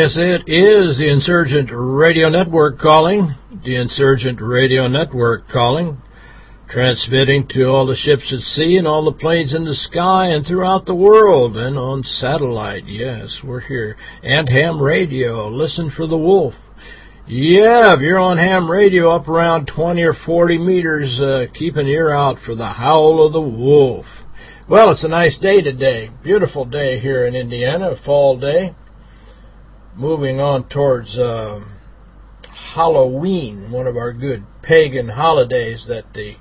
Yes, it is the Insurgent Radio Network calling. The Insurgent Radio Network calling. Transmitting to all the ships at sea and all the planes in the sky and throughout the world and on satellite. Yes, we're here. And ham radio. Listen for the wolf. Yeah, if you're on ham radio up around 20 or 40 meters, uh, keep an ear out for the howl of the wolf. Well, it's a nice day today. Beautiful day here in Indiana, fall day. Moving on towards uh, Halloween, one of our good pagan holidays that the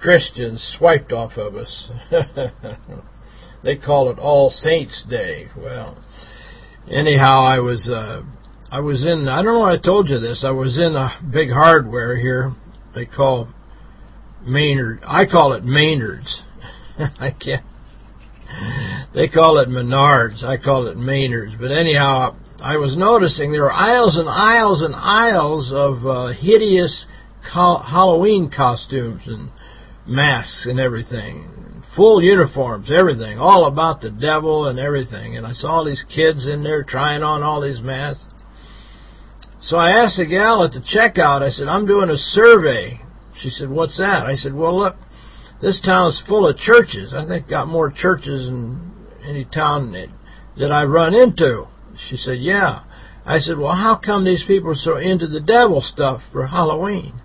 Christians swiped off of us. they call it All Saints Day. Well, anyhow, I was uh, I was in, I don't know I told you this, I was in a big hardware here. They call Maynard, I call it Maynard's. I can't, they call it Menards, I call it Maynard's. But anyhow, I was noticing there are aisles and aisles and aisles of uh, hideous Halloween costumes and masks and everything. Full uniforms, everything. All about the devil and everything. And I saw all these kids in there trying on all these masks. So I asked the gal at the checkout, I said, I'm doing a survey. She said, what's that? I said, well, look, this town is full of churches. I think got more churches than any town that, that I run into. She said, yeah. I said, well, how come these people are so into the devil stuff for Halloween?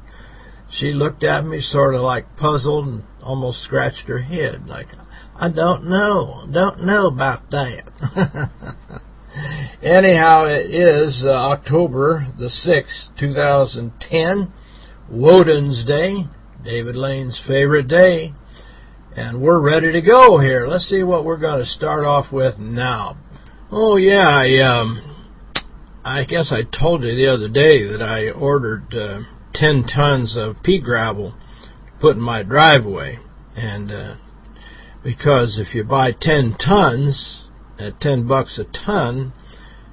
She looked at me sort of like puzzled and almost scratched her head like, I don't know. Don't know about that. Anyhow, it is uh, October the 6th, 2010, Woden's Day, David Lane's favorite day, and we're ready to go here. Let's see what we're going to start off with now. Oh, yeah, I, um, I guess I told you the other day that I ordered uh, 10 tons of pea gravel to put in my driveway, and uh, because if you buy 10 tons at 10 bucks a ton,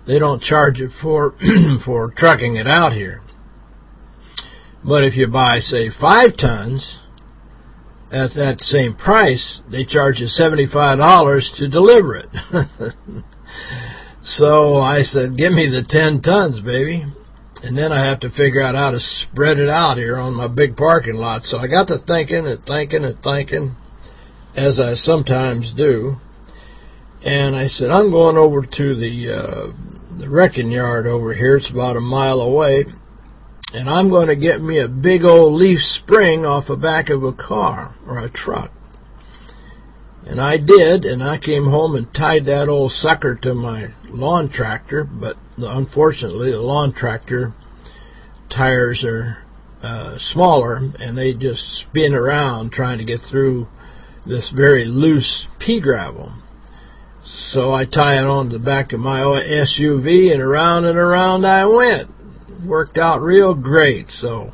they don't charge it for for trucking it out here. But if you buy, say, five tons at that same price, they charge you $75 to deliver it. so I said, give me the 10 tons, baby. And then I have to figure out how to spread it out here on my big parking lot. So I got to thinking and thinking and thinking, as I sometimes do. And I said, I'm going over to the uh, the wrecking yard over here. It's about a mile away. And I'm going to get me a big old leaf spring off the back of a car or a truck. And I did, and I came home and tied that old sucker to my lawn tractor, but unfortunately the lawn tractor tires are uh, smaller, and they just spin around trying to get through this very loose pea gravel. So I tie it on the back of my SUV, and around and around I went. Worked out real great, so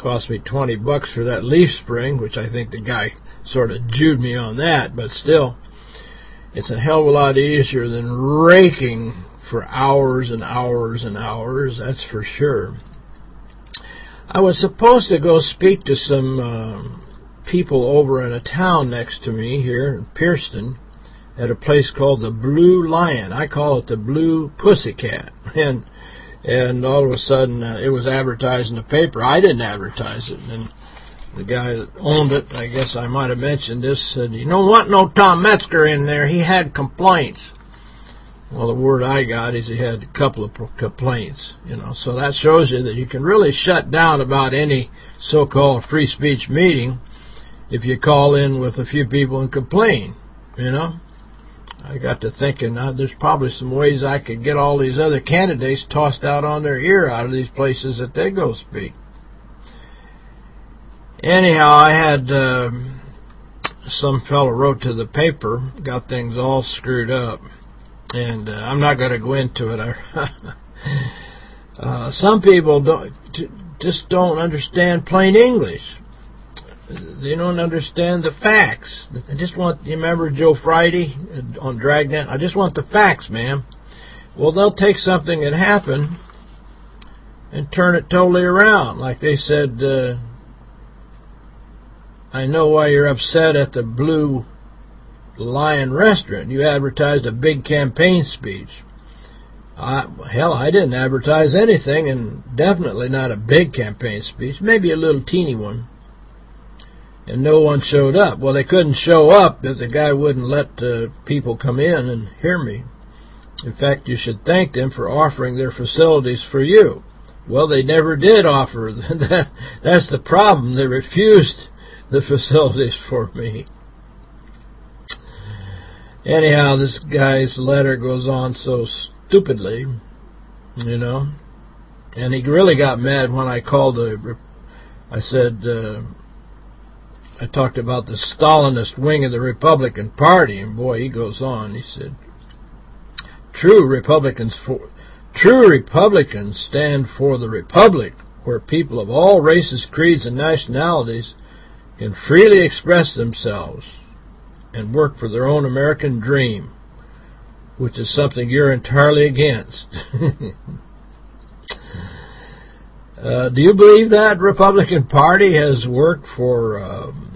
cost me 20 bucks for that leaf spring, which I think the guy sort of jewed me on that, but still, it's a hell of a lot easier than raking for hours and hours and hours, that's for sure. I was supposed to go speak to some uh, people over in a town next to me here in Pierceton, at a place called the Blue Lion. I call it the Blue Pussycat. And and all of a sudden, uh, it was advertised in the paper. I didn't advertise it. And the guy that owned it, I guess I might have mentioned this, said, you don't want no Tom Metzger in there. He had complaints. Well, the word I got is he had a couple of complaints, you know. So that shows you that you can really shut down about any so-called free speech meeting if you call in with a few people and complain, you know. I got to thinking, uh, there's probably some ways I could get all these other candidates tossed out on their ear out of these places that they go speak. Anyhow, I had uh, some fellow wrote to the paper, got things all screwed up, and uh, I'm not going to go into it. uh, some people don't just don't understand plain English. They don't understand the facts. I just want, you remember Joe Friday on Dragnet? I just want the facts, man. Well, they'll take something that happened and turn it totally around. Like they said, uh, I know why you're upset at the Blue Lion restaurant. You advertised a big campaign speech. I, hell, I didn't advertise anything, and definitely not a big campaign speech. Maybe a little teeny one. And no one showed up. Well, they couldn't show up if the guy wouldn't let uh, people come in and hear me. In fact, you should thank them for offering their facilities for you. Well, they never did offer. that, that's the problem. They refused the facilities for me. Anyhow, this guy's letter goes on so stupidly, you know. And he really got mad when I called the... I said... Uh, I talked about the Stalinist wing of the Republican Party, and boy, he goes on. He said, "True Republicans for true Republicans stand for the republic, where people of all races, creeds, and nationalities can freely express themselves and work for their own American dream, which is something you're entirely against. uh, do you believe that Republican Party has worked for um,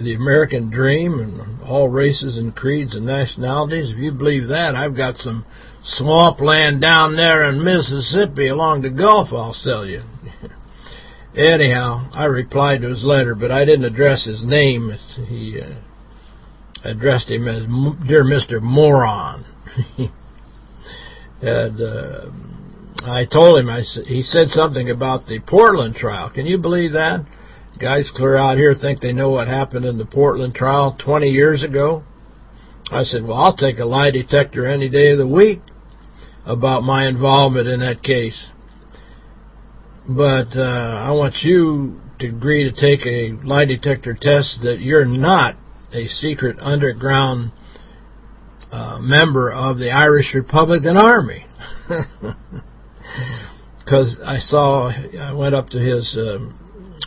the American dream and all races and creeds and nationalities? If you believe that, I've got some swampland down there in Mississippi along the Gulf, I'll tell you. Anyhow, I replied to his letter, but I didn't address his name. He uh, addressed him as Dear Mr. Moron. and uh, I told him, I he said something about the Portland trial. Can you believe that? Guys clear out here think they know what happened in the Portland trial 20 years ago. I said, well, I'll take a lie detector any day of the week about my involvement in that case. But uh, I want you to agree to take a lie detector test that you're not a secret underground uh, member of the Irish Republican Army. Because I saw, I went up to his, um,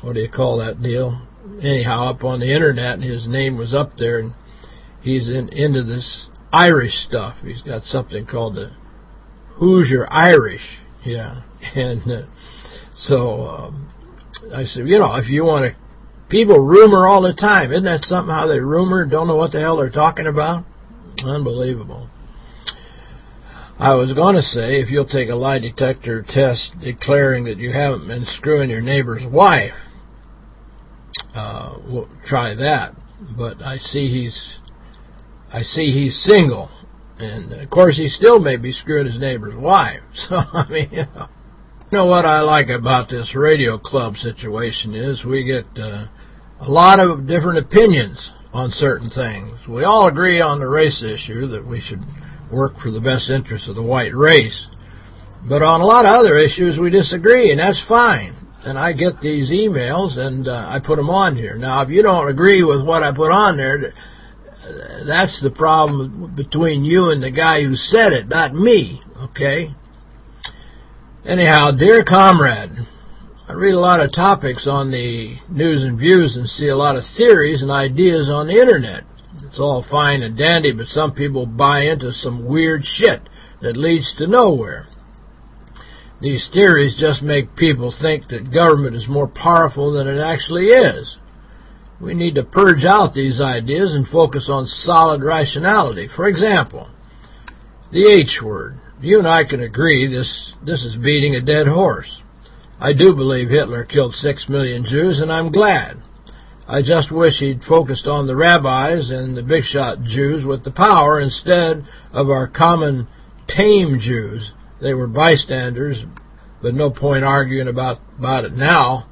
what do you call that deal? Anyhow, up on the internet, his name was up there, and he's in, into this Irish stuff. He's got something called the Hoosier Irish, yeah. And uh, so um, I said, you know, if you want to, people rumor all the time. Isn't that something how they rumor, don't know what the hell they're talking about? Unbelievable. I was going to say, if you'll take a lie detector test declaring that you haven't been screwing your neighbor's wife, uh, we'll try that. But I see he's, I see he's single. And, of course, he still may be screwing his neighbor's wife. So, I mean, you know. You know what I like about this radio club situation is we get uh, a lot of different opinions on certain things. We all agree on the race issue that we should work for the best interests of the white race. But on a lot of other issues we disagree, and that's fine. And I get these emails, and uh, I put them on here. Now, if you don't agree with what I put on there, that's the problem between you and the guy who said it, not me, okay? Anyhow, dear comrade, I read a lot of topics on the news and views and see a lot of theories and ideas on the internet. It's all fine and dandy, but some people buy into some weird shit that leads to nowhere. These theories just make people think that government is more powerful than it actually is. We need to purge out these ideas and focus on solid rationality. For example, the H word you and I can agree this this is beating a dead horse. I do believe Hitler killed six million Jews, and I'm glad. I just wish he'd focused on the rabbis and the big shot Jews with the power instead of our common tame Jews. They were bystanders, but no point arguing about, about it now.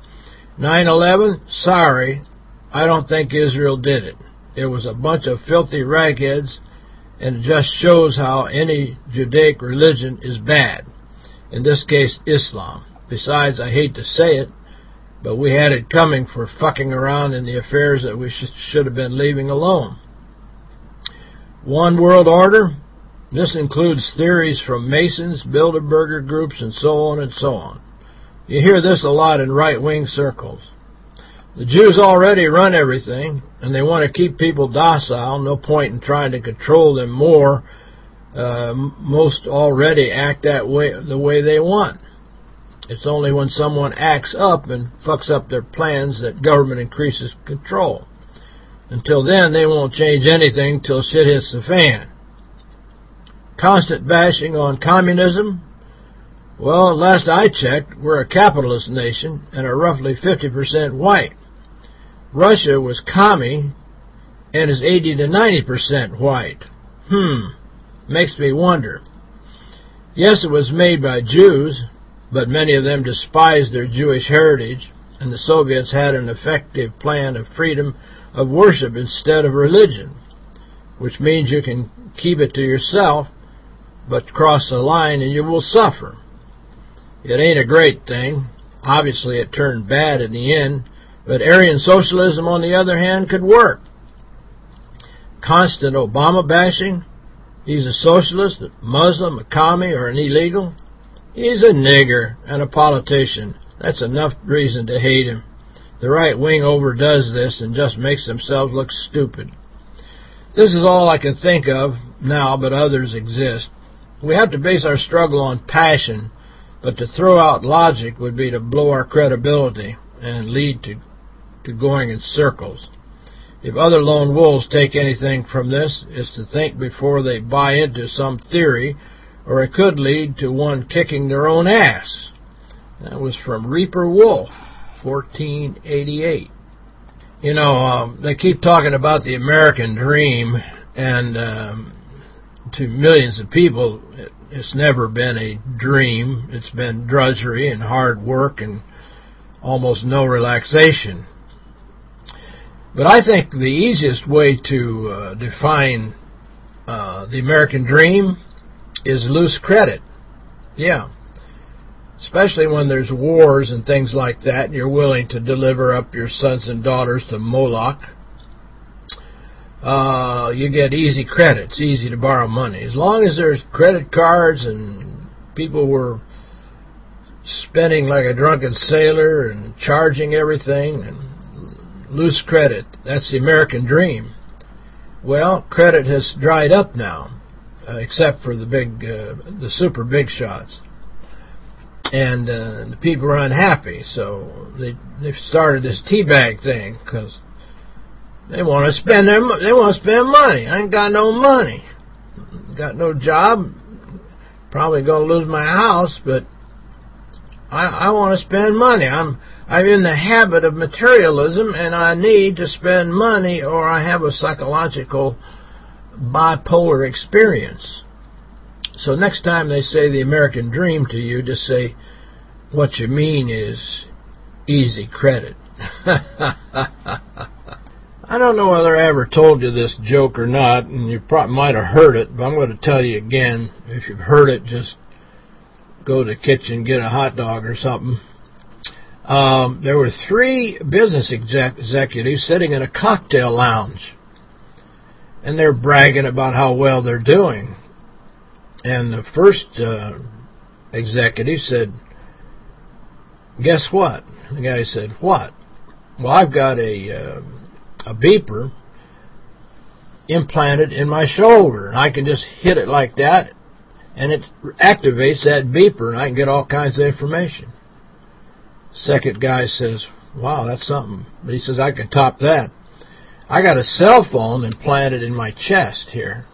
9-11, sorry, I don't think Israel did it. It was a bunch of filthy ragheads and it just shows how any Judaic religion is bad. In this case, Islam. Besides, I hate to say it, But we had it coming for fucking around in the affairs that we sh should have been leaving alone. One world order, this includes theories from Masons, Bilderberger groups, and so on and so on. You hear this a lot in right-wing circles. The Jews already run everything, and they want to keep people docile. No point in trying to control them more. Uh, most already act that way, the way they want. It's only when someone acts up and fucks up their plans that government increases control. Until then, they won't change anything till shit hits the fan. Constant bashing on communism. Well, last I checked, we're a capitalist nation and are roughly 50% white. Russia was commie and is 80 to 90% white. Hmm, makes me wonder. Yes, it was made by Jews, but many of them despised their Jewish heritage, and the Soviets had an effective plan of freedom of worship instead of religion, which means you can keep it to yourself, but cross the line and you will suffer. It ain't a great thing. Obviously, it turned bad in the end, but Aryan socialism, on the other hand, could work. Constant Obama bashing. He's a socialist, a Muslim, a commie, or an illegal. He's a nigger and a politician. That's enough reason to hate him. The right wing overdoes this and just makes themselves look stupid. This is all I can think of now, but others exist. We have to base our struggle on passion, but to throw out logic would be to blow our credibility and lead to to going in circles. If other lone wolves take anything from this, it's to think before they buy into some theory, or it could lead to one kicking their own ass. That was from Reaper Wolf, 1488. You know, um, they keep talking about the American dream, and um, to millions of people, it, it's never been a dream. It's been drudgery and hard work and almost no relaxation. But I think the easiest way to uh, define uh, the American dream is loose credit. Yeah. Especially when there's wars and things like that, and you're willing to deliver up your sons and daughters to Moloch. Uh, you get easy credit. It's easy to borrow money. As long as there's credit cards and people were spending like a drunken sailor and charging everything and loose credit. That's the American dream. Well, credit has dried up now, uh, except for the big, uh, the super big shots. And uh, the people are unhappy, so they they've started this teabag thing because they want to spend their they want to spend money. I ain't got no money, got no job, probably going to lose my house, but I I want to spend money. I'm I'm in the habit of materialism and I need to spend money or I have a psychological bipolar experience. So next time they say the American dream to you, just say, what you mean is easy credit. I don't know whether I ever told you this joke or not, and you probably might have heard it, but I'm going to tell you again. If you've heard it, just go to the kitchen, get a hot dog or something. Um, there were three business exec executives sitting in a cocktail lounge. And they're bragging about how well they're doing. And the first uh, executive said, guess what? The guy said, what? Well, I've got a, uh, a beeper implanted in my shoulder. And I can just hit it like that, and it activates that beeper, and I can get all kinds of information. Second guy says, wow, that's something. But he says, I can top that. I got a cell phone implanted in my chest here.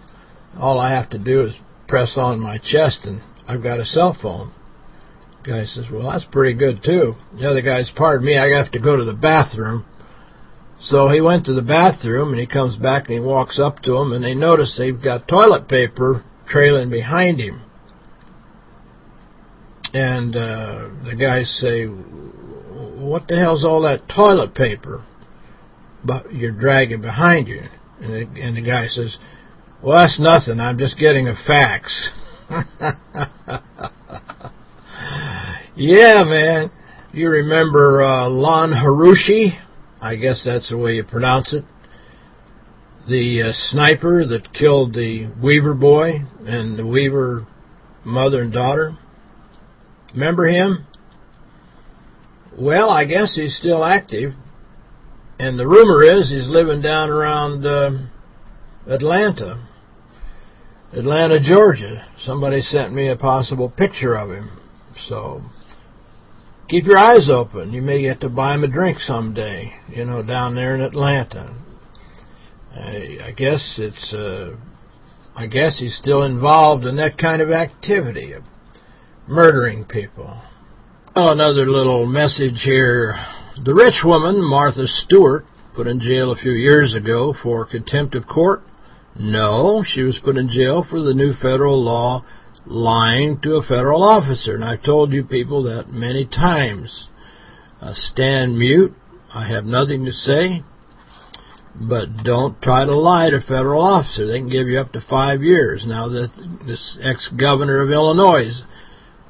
All I have to do is press on my chest and I've got a cell phone. Guy says, well, that's pretty good, too. The other guy's, pardon me, I have to go to the bathroom. So he went to the bathroom, and he comes back and he walks up to them, and they notice they've got toilet paper trailing behind him. And uh, the guys say, what the hell's all that toilet paper but you're dragging behind you? And the, and the guy says, well, that's nothing. I'm just getting a fax. yeah, man. You remember uh, Lon Horiuchi? I guess that's the way you pronounce it. The uh, sniper that killed the Weaver boy and the Weaver mother and daughter. Remember him? Well, I guess he's still active. And the rumor is he's living down around uh, Atlanta. Atlanta, Georgia. Somebody sent me a possible picture of him. So, keep your eyes open. You may get to buy him a drink someday, you know, down there in Atlanta. I, I guess it's, uh, I guess he's still involved in that kind of activity of murdering people. Oh, another little message here. The rich woman, Martha Stewart, put in jail a few years ago for contempt of court. No, she was put in jail for the new federal law lying to a federal officer. And I've told you people that many times. Uh, stand mute. I have nothing to say. But don't try to lie to a federal officer. They can give you up to five years. Now, that this ex-governor of Illinois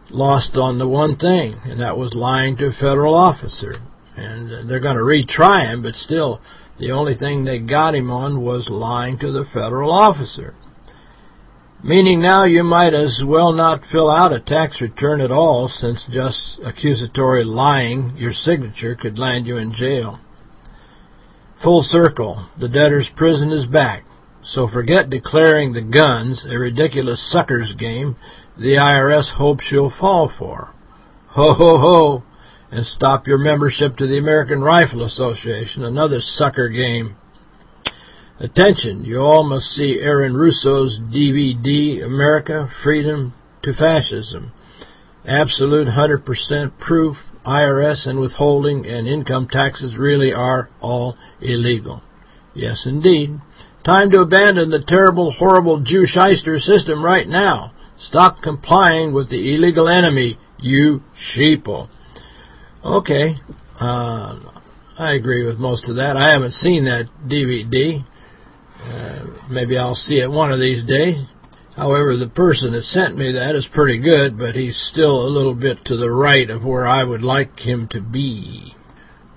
lost on the one thing, and that was lying to a federal officer. And they're going to retry him, but still, the only thing they got him on was lying to the federal officer. Meaning now you might as well not fill out a tax return at all, since just accusatory lying, your signature, could land you in jail. Full circle, the debtor's prison is back. So forget declaring the guns a ridiculous sucker's game the IRS hopes you'll fall for. Ho, ho, ho, and stop your membership to the American Rifle Association, another sucker game. Attention, you all must see Aaron Russo's DVD, America, Freedom to Fascism. Absolute 100% proof IRS and withholding and income taxes really are all illegal. Yes, indeed. Time to abandon the terrible, horrible Jew shyster system right now. Stop complying with the illegal enemy, you sheeple. Okay, uh, I agree with most of that. I haven't seen that DVD. Uh, maybe I'll see it one of these days. However, the person that sent me that is pretty good, but he's still a little bit to the right of where I would like him to be.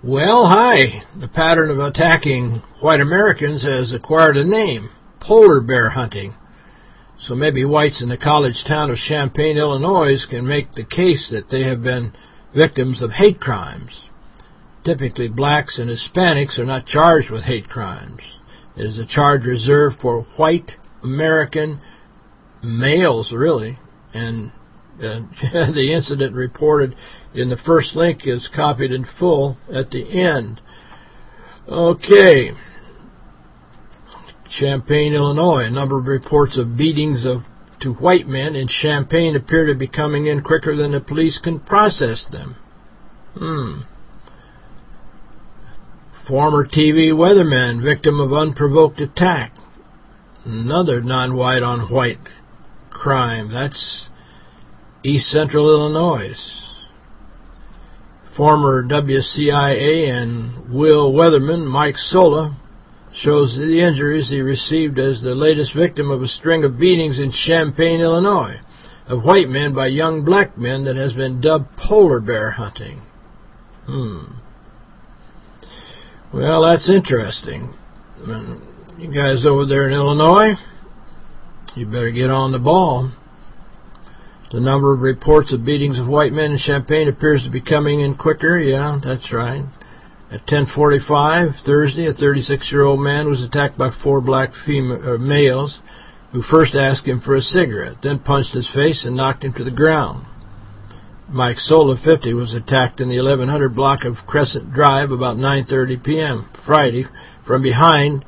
Well, hi. The pattern of attacking white Americans has acquired a name, polar bear hunting. So maybe whites in the college town of Champaign, Illinois can make the case that they have been victims of hate crimes. Typically, blacks and Hispanics are not charged with hate crimes. It is a charge reserved for white American males, really. And uh, the incident reported in the first link is copied in full at the end. Okay. Champaign, Illinois. A number of reports of beatings of to white men in Champaign appear to be coming in quicker than the police can process them. Hmm. Former TV weatherman victim of unprovoked attack. Another non-white on white crime. That's East Central Illinois. Former WCIA and Will Weatherman Mike Sola shows the injuries he received as the latest victim of a string of beatings in Champaign, Illinois, of white men by young black men that has been dubbed polar bear hunting. Hmm. Well, that's interesting. You guys over there in Illinois, you better get on the ball. The number of reports of beatings of white men in Champaign appears to be coming in quicker. Yeah, that's right. At 10:45 Thursday, a 36-year-old man was attacked by four black female, uh, males who first asked him for a cigarette, then punched his face and knocked him to the ground. Mike Sola, 50, was attacked in the 1100 block of Crescent Drive about 9.30 p.m. Friday from behind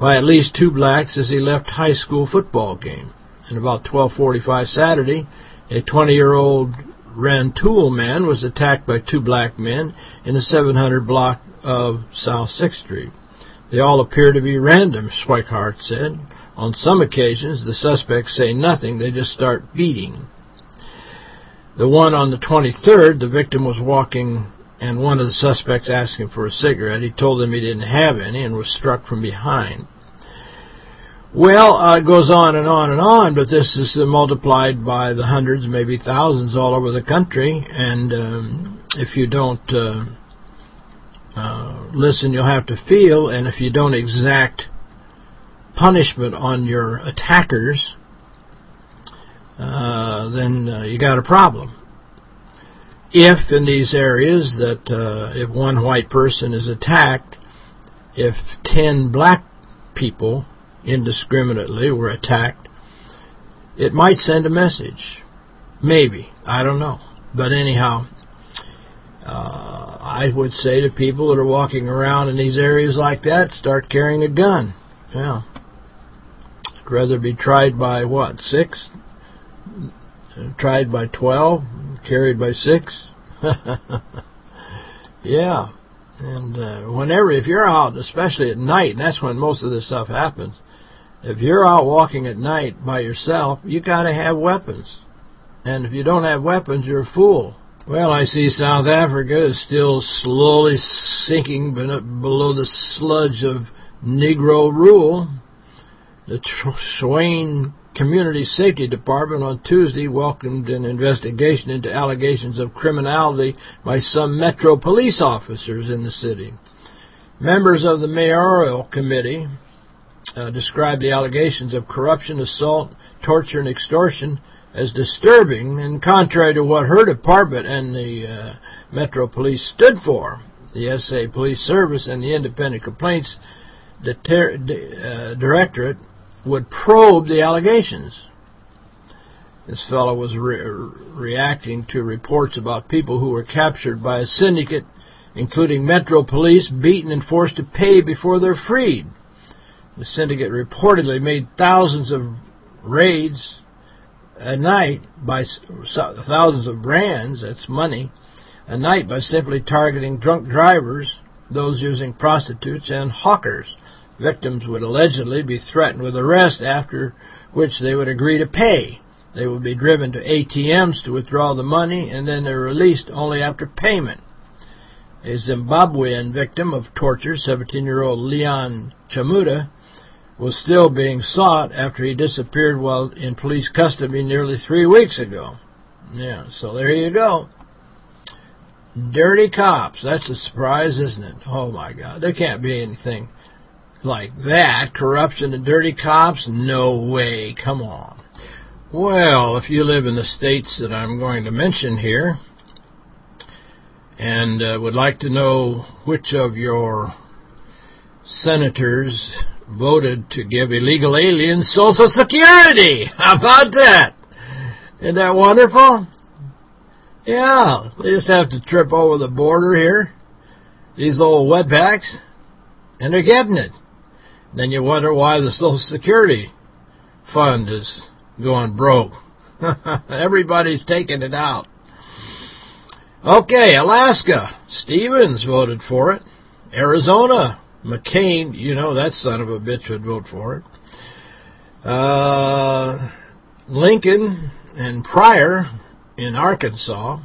by at least two blacks as he left high school football game. And about 12.45 Saturday, a 20-year-old Rantoul man was attacked by two black men in the 700 block of South 6th Street. They all appear to be random, Schweikart said. On some occasions, the suspects say nothing, they just start beating. The one on the 23rd, the victim was walking and one of the suspects asked him for a cigarette. He told them he didn't have any and was struck from behind. Well, uh, it goes on and on and on, but this is multiplied by the hundreds, maybe thousands all over the country, and um, if you don't uh, uh, listen, you'll have to feel, and if you don't exact punishment on your attackers, uh, then uh, you got a problem. If in these areas that uh, if one white person is attacked, if 10 black people indiscriminately were attacked, it might send a message. Maybe. I don't know. But anyhow, uh, I would say to people that are walking around in these areas like that, start carrying a gun. Yeah. I'd rather be tried by, what, six? Tried by 12? Carried by six? yeah. And uh, whenever, if you're out, especially at night, and that's when most of this stuff happens, if you're out walking at night by yourself, you got to have weapons. And if you don't have weapons, you're a fool. Well, I see South Africa is still slowly sinking below the sludge of Negro rule. The Tshwane Community Safety Department on Tuesday welcomed an investigation into allegations of criminality by some Metro police officers in the city. Members of the mayoral committee uh, described the allegations of corruption, assault, torture, and extortion as disturbing and contrary to what her department and the uh, Metro Police stood for. The SA Police Service and the Independent Complaints uh, Directorate would probe the allegations. This fellow was re reacting to reports about people who were captured by a syndicate, including Metro Police, beaten and forced to pay before they're freed. The syndicate reportedly made thousands of raids a night by thousands of rands, that's money, a night by simply targeting drunk drivers, those using prostitutes, and hawkers. Victims would allegedly be threatened with arrest after which they would agree to pay. They would be driven to ATMs to withdraw the money, and then they're released only after payment. A Zimbabwean victim of torture, 17-year-old Leon Chamuda, was still being sought after he disappeared while in police custody nearly three weeks ago. Yeah, so there you go. Dirty cops. That's a surprise, isn't it? Oh, my God. There can't be anything like that. Corruption and dirty cops? No way. Come on. Well, if you live in the states that I'm going to mention here and uh, would like to know which of your senators voted to give illegal aliens Social Security. How about that? Isn't that wonderful? Yeah, they just have to trip over the border here, these old wetbacks, and they're getting it. Then you wonder why the Social Security fund is going broke. Everybody's taking it out. Okay, Alaska. Stevens voted for it. Arizona McCain, you know that son of a bitch would vote for it. Uh, Lincoln and Pryor in Arkansas,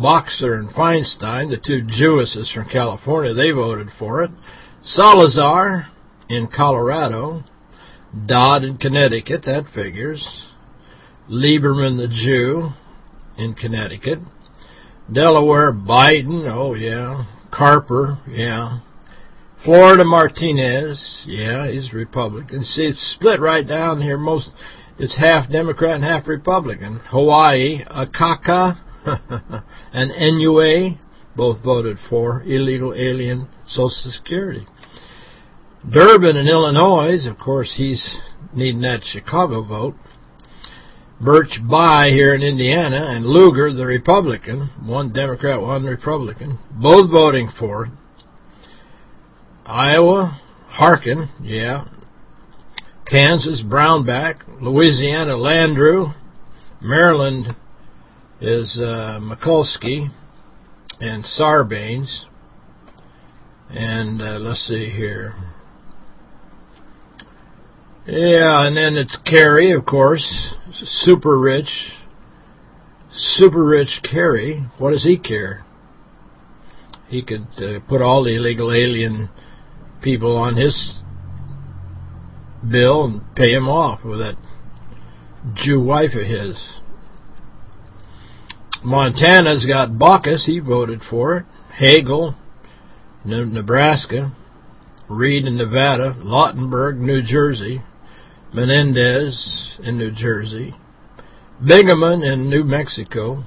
Boxer and Feinstein, the two Jewesses from California, they voted for it. Salazar in Colorado, Dodd in Connecticut, that figures. Lieberman the Jew in Connecticut. Delaware, Biden, oh yeah. Carper, yeah. Florida Martinez, yeah, he's Republican. See, it's split right down here. Most It's half Democrat and half Republican. Hawaii, Akaka and Inouye both voted for illegal alien Social Security. Durbin in Illinois, of course, he's needing that Chicago vote. Birch Bayh here in Indiana and Lugar, the Republican, one Democrat, one Republican, both voting for. Iowa, Harkin, yeah. Kansas, Brownback. Louisiana, Landrieu. Maryland is uh, Mikulski and Sarbanes. And uh, let's see here. Yeah, and then it's Kerry, of course. Super rich. Super rich Kerry. What does he care? He could uh, put all the illegal alien people on his bill and pay him off with that Jew wife of his. Montana's got Baucus. He voted for it. Hagel, Nebraska. Reed in Nevada. Lautenberg, New Jersey. Menendez in New Jersey. Bingaman in New Mexico.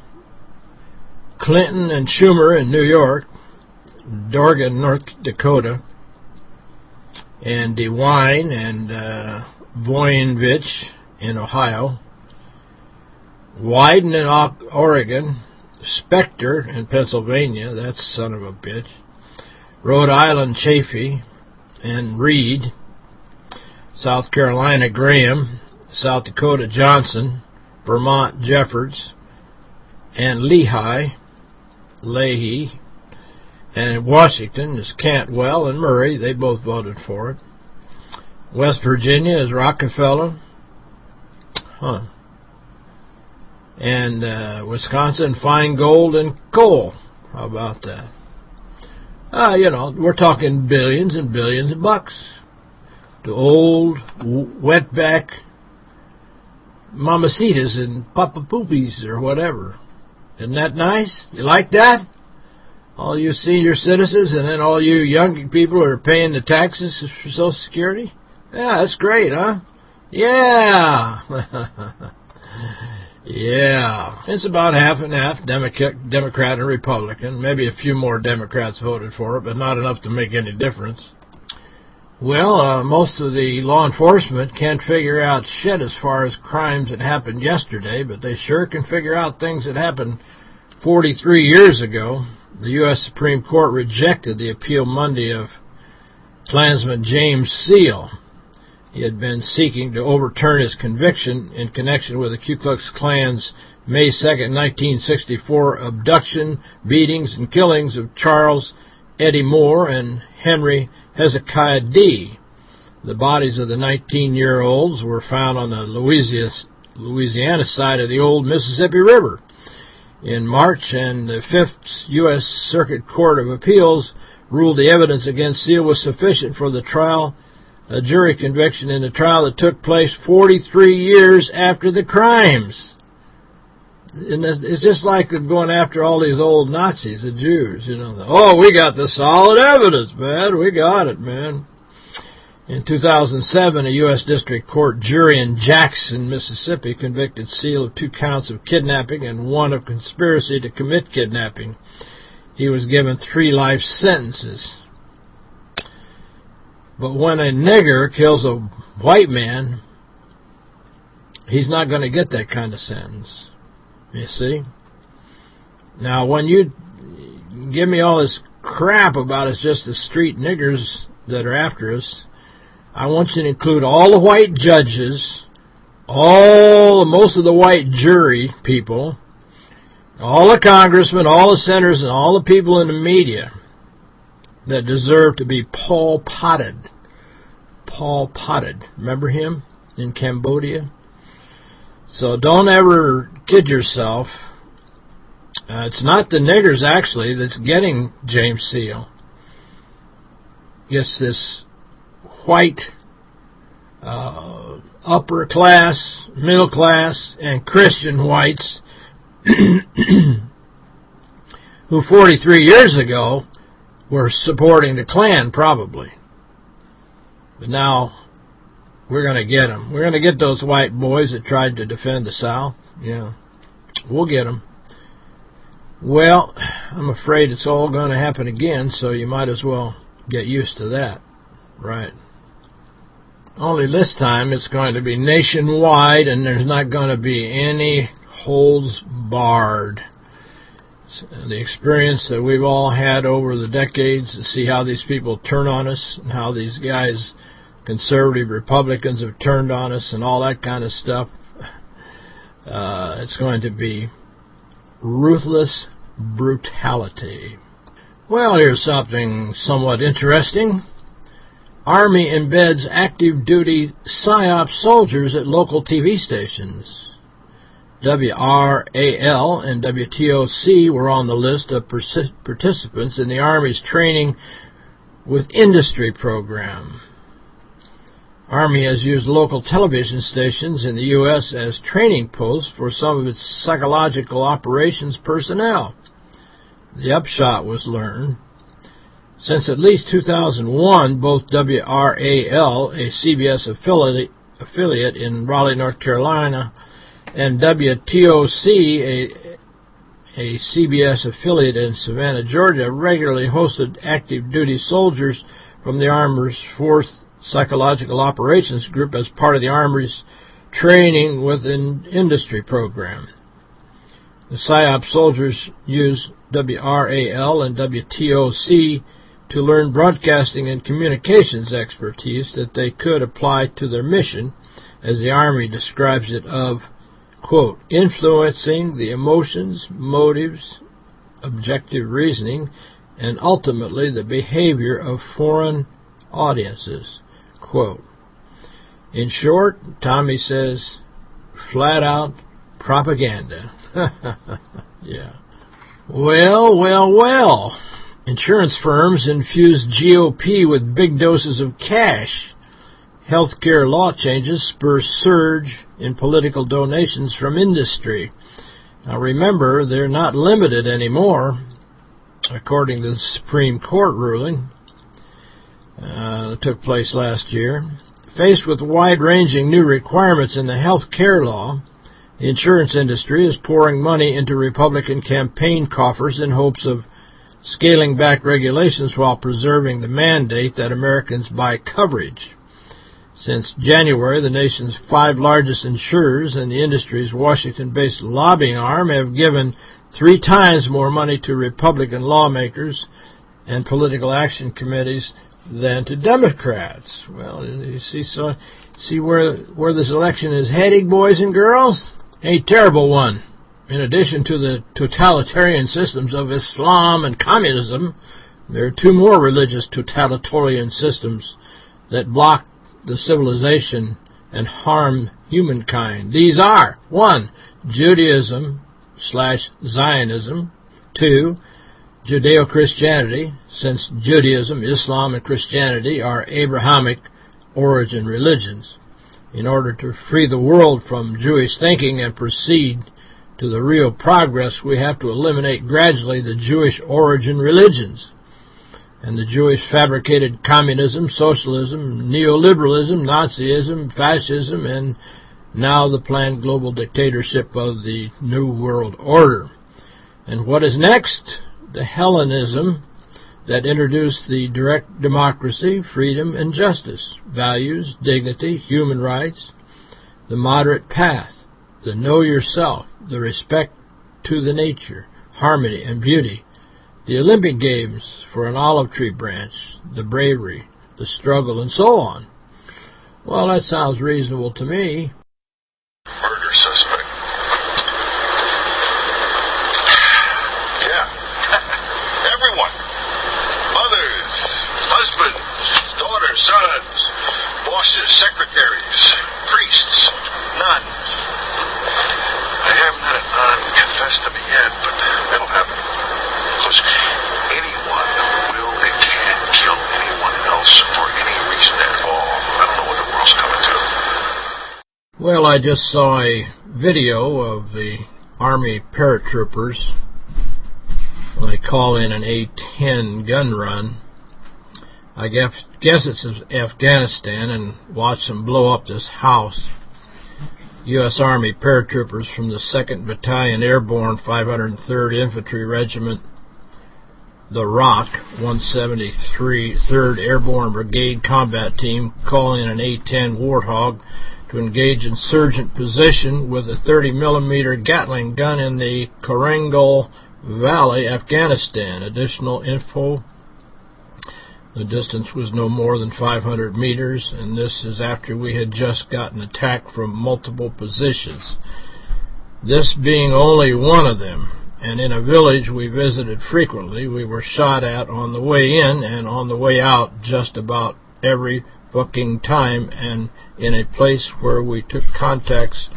Clinton and Schumer in New York. Dorgan, North Dakota. And DeWine and uh, Voinovich in Ohio. Wyden in Oregon, Specter in Pennsylvania, that son of a bitch, Rhode Island Chafee, and Reed, South Carolina Graham, South Dakota Johnson, Vermont Jeffords, and Lehigh, Leahy, and Washington is Cantwell and Murray. They both voted for it. West Virginia is Rockefeller. Huh and uh, Wisconsin gold and Kohl. How about that? Uh, you know, we're talking billions and billions of bucks to old wetback mamacitas and papa poopies or whatever. Isn't that nice? You like that? All you senior citizens and then all you young people are paying the taxes for Social Security? Yeah, that's great, huh? Yeah. Yeah, it's about half and half, Democrat and Republican. Maybe a few more Democrats voted for it, but not enough to make any difference. Well, uh, most of the law enforcement can't figure out shit as far as crimes that happened yesterday, but they sure can figure out things that happened 43 years ago. The U.S. Supreme Court rejected the appeal Monday of Klansman James Seale. He had been seeking to overturn his conviction in connection with the Ku Klux Klan's May 2, 1964 abduction, beatings, and killings of Charles Eddie Moore and Henry Hezekiah Dee. The bodies of the 19-year-olds were found on the Louisiana side of the old Mississippi River in March, and the Fifth U.S. Circuit Court of Appeals ruled the evidence against Seale was sufficient for the trial a jury conviction in a trial that took place 43 years after the crimes. And it's just like they're going after all these old Nazis, the Jews, you know. Oh, we got the solid evidence, man. We got it, man. In 2007, a U.S. District Court jury in Jackson, Mississippi, convicted Seale of two counts of kidnapping and one of conspiracy to commit kidnapping. He was given three life sentences. But when a nigger kills a white man, he's not going to get that kind of sentence. You see? Now, when you give me all this crap about it's just the street niggers that are after us, I want you to include all the white judges, all most of the white jury people, all the congressmen, all the senators, and all the people in the media that deserve to be Pol Potted. Pol Potted. Remember him in Cambodia? So don't ever kid yourself. Uh, it's not the niggers, actually, that's getting James Seale. It's this white uh, upper class, middle class, and Christian whites who 43 years ago were supporting the Klan, probably. But now we're going to get them. We're going to get those white boys that tried to defend the South. Yeah, we'll get them. Well, I'm afraid it's all going to happen again, so you might as well get used to that. Right. Only this time it's going to be nationwide and there's not going to be any holds barred the experience that we've all had over the decades to see how these people turn on us and how these guys, conservative Republicans, have turned on us and all that kind of stuff. Uh, it's going to be ruthless brutality. Well, here's something somewhat interesting. Army embeds active duty PSYOP soldiers at local TV stations. WRAL and WTOC were on the list of participants in the Army's Training with Industry program. Army has used local television stations in the U.S. as training posts for some of its psychological operations personnel. The upshot was learned. Since at least 2001, both WRAL, a CBS affiliate, in Raleigh, North Carolina, and WTOC, a, a CBS affiliate in Savannah, Georgia, regularly hosted active duty soldiers from the Army's 4th Psychological Operations Group as part of the Army's training with an industry program. The PSYOP soldiers use WRAL and WTOC to learn broadcasting and communications expertise that they could apply to their mission, as the Army describes it, of, quote, influencing the emotions, motives, objective reasoning, and ultimately the behavior of foreign audiences, quote. In short, Tommy says, flat out propaganda. yeah. Well, well, well. Insurance firms infuse GOP with big doses of cash. Healthcare law changes spur surge in political donations from industry. Now remember, they're not limited anymore, according to the Supreme Court ruling uh, took place last year. Faced with wide-ranging new requirements in the health care law, the insurance industry is pouring money into Republican campaign coffers in hopes of scaling back regulations while preserving the mandate that Americans buy coverage. Since January, the nation's five largest insurers and the industry's Washington-based lobbying arm have given three times more money to Republican lawmakers and political action committees than to Democrats. Well, you see so see where where this election is heading, boys and girls? A terrible one. In addition to the totalitarian systems of Islam and communism, there are two more religious totalitarian systems that block the civilization and harm humankind. These are, one, Judaism slash Zionism, two, Judeo-Christianity, since Judaism, Islam, and Christianity are Abrahamic origin religions. In order to free the world from Jewish thinking and proceed to the real progress, we have to eliminate gradually the Jewish origin religions and the Jewish fabricated communism, socialism, neoliberalism, Nazism, fascism, and now the planned global dictatorship of the New World Order. And what is next? The Hellenism that introduced the direct democracy, freedom, and justice, values, dignity, human rights, the moderate path, the know yourself, the respect to the nature, harmony and beauty, the Olympic Games for an olive tree branch, the bravery, the struggle, and so on. Well, that sounds reasonable to me. Murder suspect. sons, bosses, secretaries, priests, nuns. I haven't had a nun to yet, but that'll happen. Anyone will and can kill anyone else for any reason at all. I don't know what the world's coming to. Well, I just saw a video of the Army paratroopers when they call in an A-10 gun run I guess, guess it's Afghanistan and watch them blow up this house. U.S. Army paratroopers from the 2nd Battalion Airborne 503rd Infantry Regiment, the ROC 173rd Airborne Brigade Combat Team calling in an A-10 Warthog to engage insurgent position with a 30mm Gatling gun in the Korengal Valley, Afghanistan. Additional info the distance was no more than 500 meters, and this is after we had just gotten attacked from multiple positions. This being only one of them, and in a village we visited frequently, we were shot at on the way in and on the way out just about every fucking time, and in a place where we took contacts,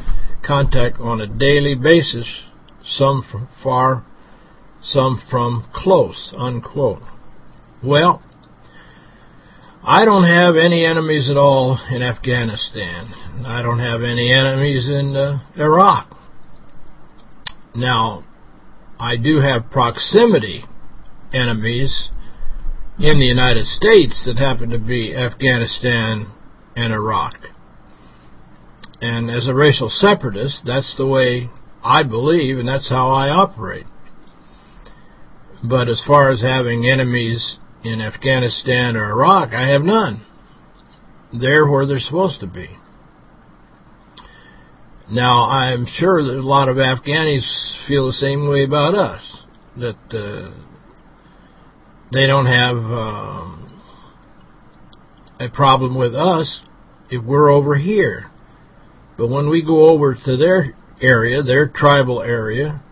contact on a daily basis, some from far, some from close, unquote. Well, I don't have any enemies at all in Afghanistan. I don't have any enemies in uh, Iraq. Now, I do have proximity enemies in the United States that happen to be Afghanistan and Iraq. And as a racial separatist, that's the way I believe and that's how I operate. But as far as having enemies in Afghanistan or Iraq, I have none. They're where they're supposed to be. Now, I'm sure that a lot of Afghanis feel the same way about us, that uh, they don't have um, a problem with us if we're over here. But when we go over to their area, their tribal area,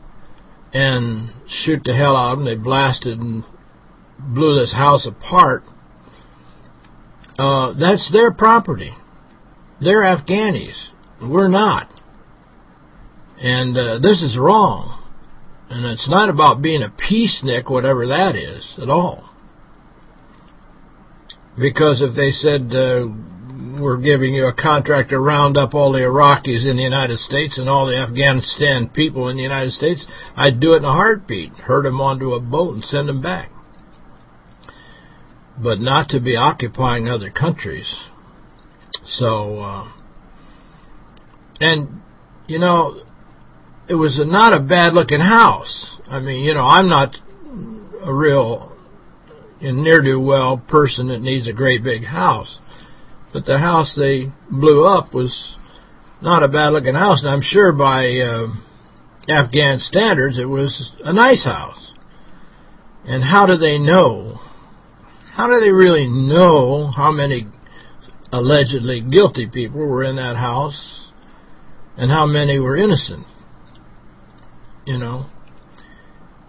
and shoot the hell out of them, they blasted and blew this house apart, uh, that's their property. They're Afghanis. We're not. And uh, this is wrong. And it's not about being a peacenik, whatever that is, at all. Because if they said, uh, we're giving you a contract to round up all the Iraqis in the United States and all the Afghanistan people in the United States, I'd do it in a heartbeat. Herd them onto a boat and send them back. But not to be occupying other countries. So, uh, and, you know, it was a, not a bad-looking house. I mean, you know, I'm not a real near-do-well person that needs a great big house. But the house they blew up was not a bad-looking house, and I'm sure by uh, Afghan standards it was a nice house. And how do they know? How do they really know how many allegedly guilty people were in that house and how many were innocent? you know.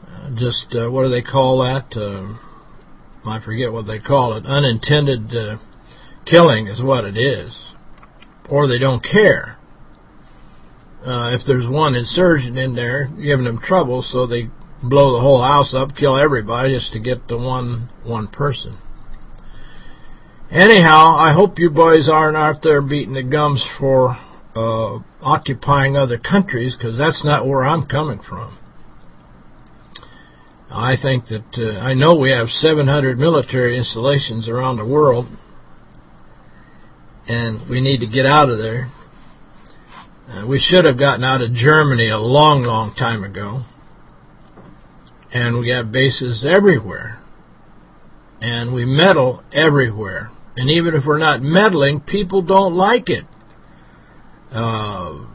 Uh, just, uh, what do they call that? Uh, I forget what they call it. Unintended uh, killing is what it is. Or they don't care. Uh, if there's one insurgent in there giving them trouble, so they blow the whole house up, kill everybody just to get the one one person. Anyhow, I hope you boys aren't out there beating the gums for uh, occupying other countries because that's not where I'm coming from. I think that, uh, I know we have 700 military installations around the world and we need to get out of there. Uh, we should have gotten out of Germany a long, long time ago. And we have bases everywhere. And we meddle everywhere. And even if we're not meddling, people don't like it. Uh,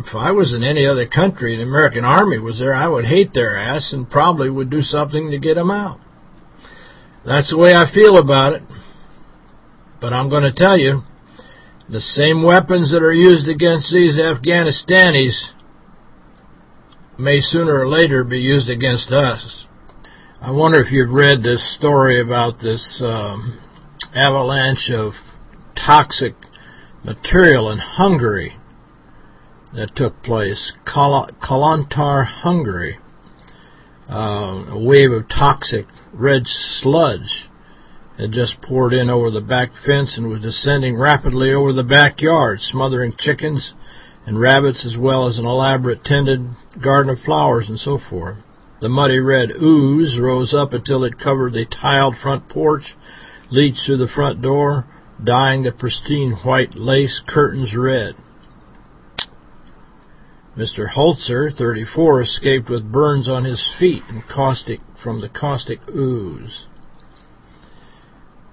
if I was in any other country the American Army was there, I would hate their ass and probably would do something to get them out. That's the way I feel about it. But I'm going to tell you, the same weapons that are used against these Afghanistanis may sooner or later be used against us. I wonder if you've read this story about this um, avalanche of toxic material in Hungary that took place. Kolontár, Hungary. Uh, a wave of toxic red sludge had just poured in over the back fence and was descending rapidly over the backyard, smothering chickens and rabbits as well as an elaborate tended garden of flowers and so forth. The muddy red ooze rose up until it covered the tiled front porch, leached through the front door, dyeing the pristine white lace curtains red. Mr. Holzer, 34, escaped with burns on his feet and caustic from the caustic ooze.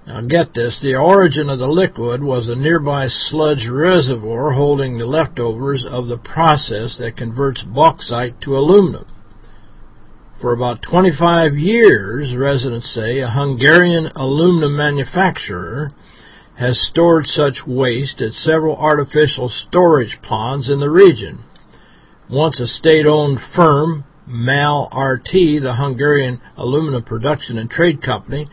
Now get this, the origin of the liquid was a nearby sludge reservoir holding the leftovers of the process that converts bauxite to aluminum. For about 25 years, residents say, a Hungarian aluminum manufacturer has stored such waste at several artificial storage ponds in the region. Once a state-owned firm, MAL RT, the Hungarian aluminum production and trade company,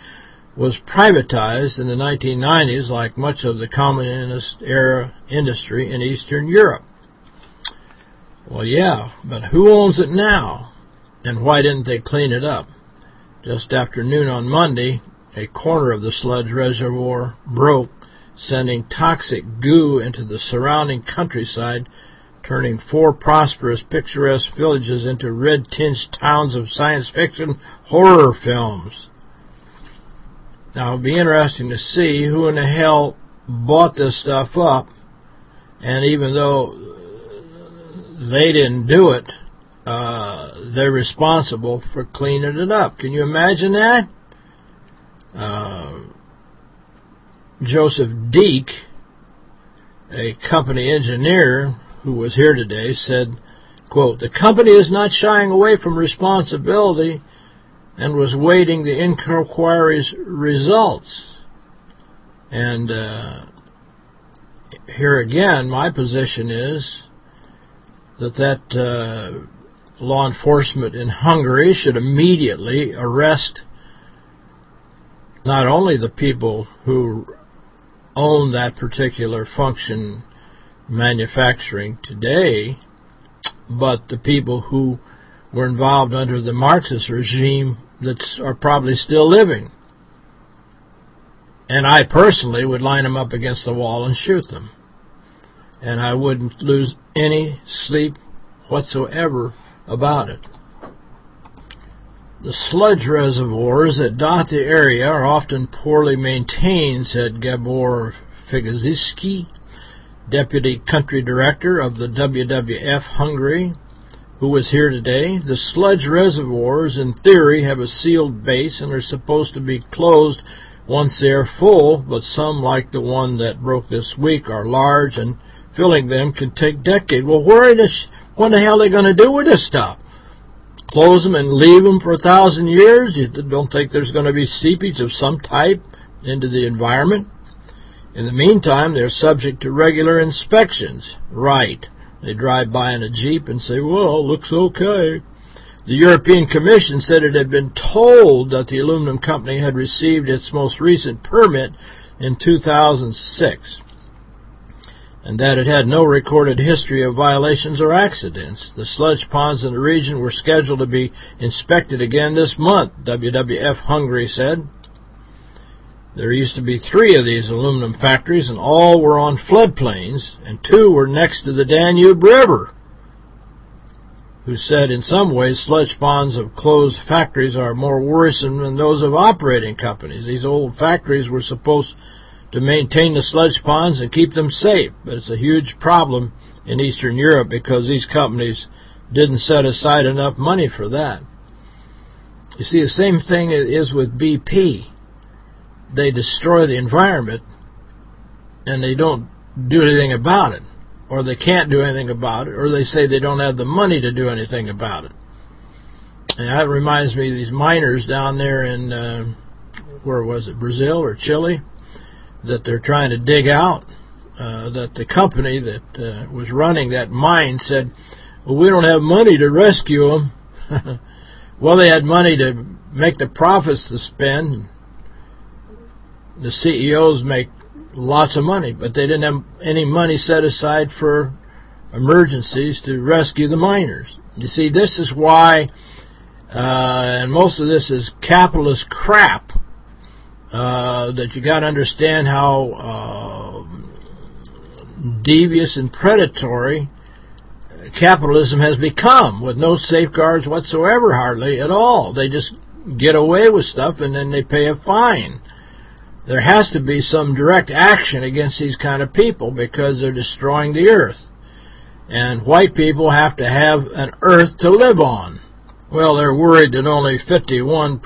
was privatized in the 1990s like much of the communist-era industry in Eastern Europe. Well, yeah, but who owns it now? And why didn't they clean it up? Just after noon on Monday, a corner of the sludge reservoir broke, sending toxic goo into the surrounding countryside, turning four prosperous, picturesque villages into red-tinged towns of science fiction horror films. Now, it'll be interesting to see who in the hell bought this stuff up, and even though they didn't do it, uh, they're responsible for cleaning it up. Can you imagine that? Uh, Joseph Deek, a company engineer who was here today, said, quote, The company is not shying away from responsibility and was waiting the inquiry's results. And uh, here again, my position is that that uh, law enforcement in Hungary should immediately arrest not only the people who own that particular function manufacturing today, but the people who were involved under the Marxist regime that are probably still living. And I personally would line them up against the wall and shoot them. And I wouldn't lose any sleep whatsoever about it. The sludge reservoirs that dot the area are often poorly maintained, said Gabor Figaziski, Deputy Country Director of the WWF Hungary, who was here today. The sludge reservoirs, in theory, have a sealed base and are supposed to be closed once they are full, but some, like the one that broke this week, are large and filling them can take decades. Well, where in the what the hell are they going to do with this stuff? Close them and leave them for a thousand years? You don't think there's going to be seepage of some type into the environment? In the meantime, they're subject to regular inspections. Right. They drive by in a Jeep and say, well, looks okay. The European Commission said it had been told that the aluminum company had received its most recent permit in 2006 and that it had no recorded history of violations or accidents. The sludge ponds in the region were scheduled to be inspected again this month, WWF Hungary said. There used to be three of these aluminum factories, and all were on floodplains, and two were next to the Danube River, who said in some ways sludge ponds of closed factories are more worrisome than those of operating companies. These old factories were supposed to maintain the sludge ponds and keep them safe. But it's a huge problem in Eastern Europe because these companies didn't set aside enough money for that. You see, the same thing is with BP. They destroy the environment and they don't do anything about it. Or they can't do anything about it. Or they say they don't have the money to do anything about it. And that reminds me of these miners down there in, uh, where was it, Brazil or Chile? that they're trying to dig out, uh, that the company that uh, was running that mine said, well, we don't have money to rescue them. well, they had money to make the profits to spend. The CEOs make lots of money, but they didn't have any money set aside for emergencies to rescue the miners. You see, this is why, uh, and most of this is capitalist crap, uh, that you got to understand how uh, devious and predatory capitalism has become with no safeguards whatsoever hardly at all. They just get away with stuff and then they pay a fine. There has to be some direct action against these kind of people because they're destroying the earth. And white people have to have an earth to live on. Well, they're worried that only 51%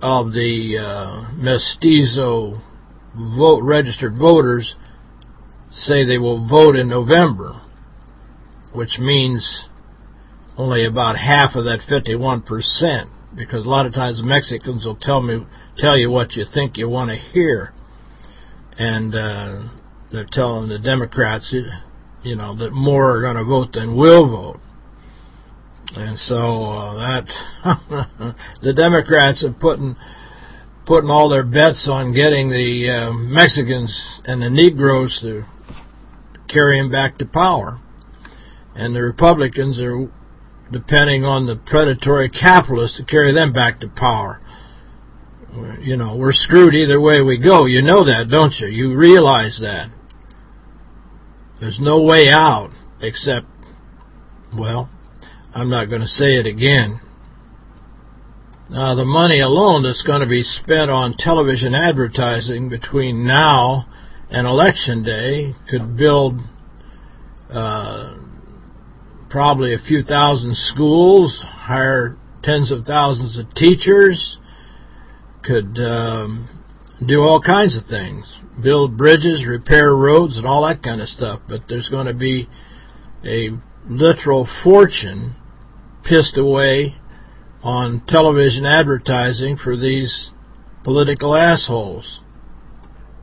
of the uh, mestizo vote registered voters say they will vote in November, which means only about half of that 51%, because a lot of times Mexicans will tell me tell you what you think you want to hear, and uh, they're telling the Democrats, you know, that more are going to vote than will vote. And so uh, that the Democrats are putting putting all their bets on getting the uh, Mexicans and the Negroes to carry them back to power. And the Republicans are depending on the predatory capitalists to carry them back to power. You know, we're screwed either way we go. You know that, don't you? You realize that. There's no way out except, well, I'm not going to say it again. Now, the money alone that's going to be spent on television advertising between now and Election Day could build uh, probably a few thousand schools, hire tens of thousands of teachers, could um, do all kinds of things, build bridges, repair roads, and all that kind of stuff. But there's going to be a literal fortune pissed away on television advertising for these political assholes.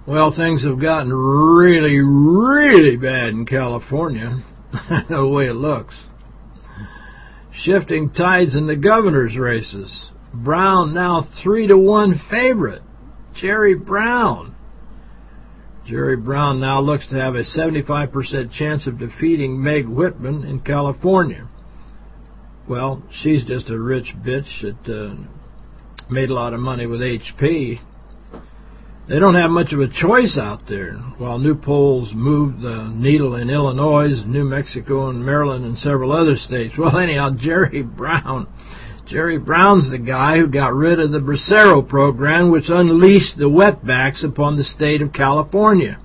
Well, things have gotten really, really bad in California, the way it looks. Shifting tides in the governor's races. Brown now 3 to one favorite. Jerry Brown. Jerry Brown now looks to have a 75% chance of defeating Meg Whitman in California. Well, she's just a rich bitch that uh, made a lot of money with HP. They don't have much of a choice out there. While new polls moved the needle in Illinois, New Mexico, and Maryland, and several other states. Well, anyhow, Jerry Brown Jerry Brown's the guy who got rid of the Bracero program, which unleashed the wetbacks upon the state of California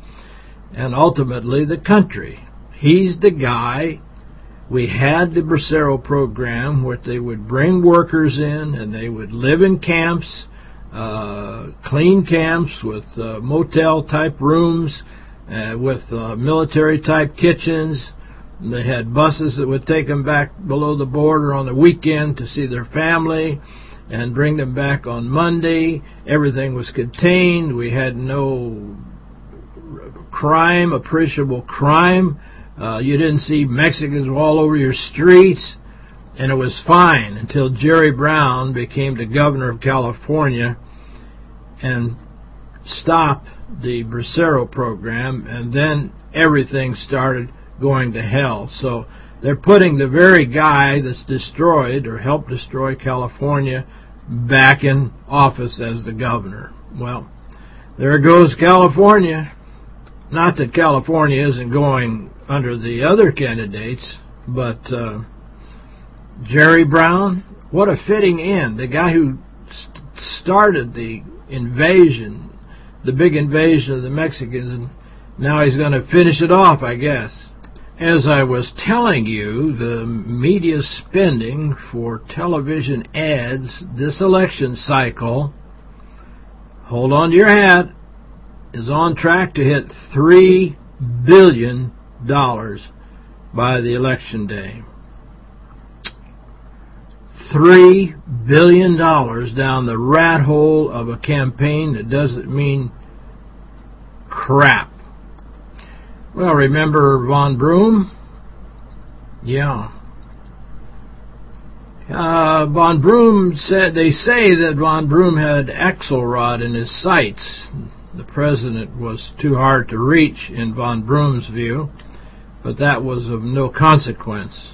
and ultimately the country. He's the guy. We had the Bracero program where they would bring workers in and they would live in camps, uh, clean camps with uh, motel-type rooms, uh, with uh, military-type kitchens, they had buses that would take them back below the border on the weekend to see their family and bring them back on Monday. Everything was contained. We had no crime, appreciable crime. Uh, you didn't see Mexicans all over your streets. And it was fine until Jerry Brown became the governor of California and stopped the Bracero program. And then everything started going to hell. So they're putting the very guy that's destroyed or helped destroy California back in office as the governor. Well, there goes California. Not that California isn't going under the other candidates, but uh, Jerry Brown, what a fitting end. The guy who st started the invasion, the big invasion of the Mexicans, and now he's going to finish it off, I guess. As I was telling you, the media spending for television ads this election cycle, hold on to your hat, is on track to hit $3 billion by the election day. $3 billion down the rat hole of a campaign that doesn't mean crap. Well, remember Von Brunn? Yeah. Uh, Von Brunn said, they say that Von Brunn had Axelrod in his sights. The president was too hard to reach in Von Brunn's view, but that was of no consequence.